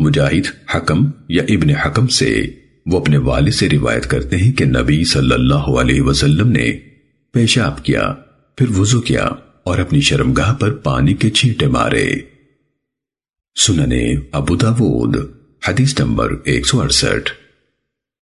مجاہد، حکم یا ابن حکم سے وہ اپنے والد سے روایت کرتے ہیں کہ نبی صلی اللہ علیہ وسلم نے پیشاب کیا، پھر وضو کیا اور اپنی شرمگاہ پر پانی کے چھینٹے مارے۔ سننے ابو داود، حدیث نمبر 168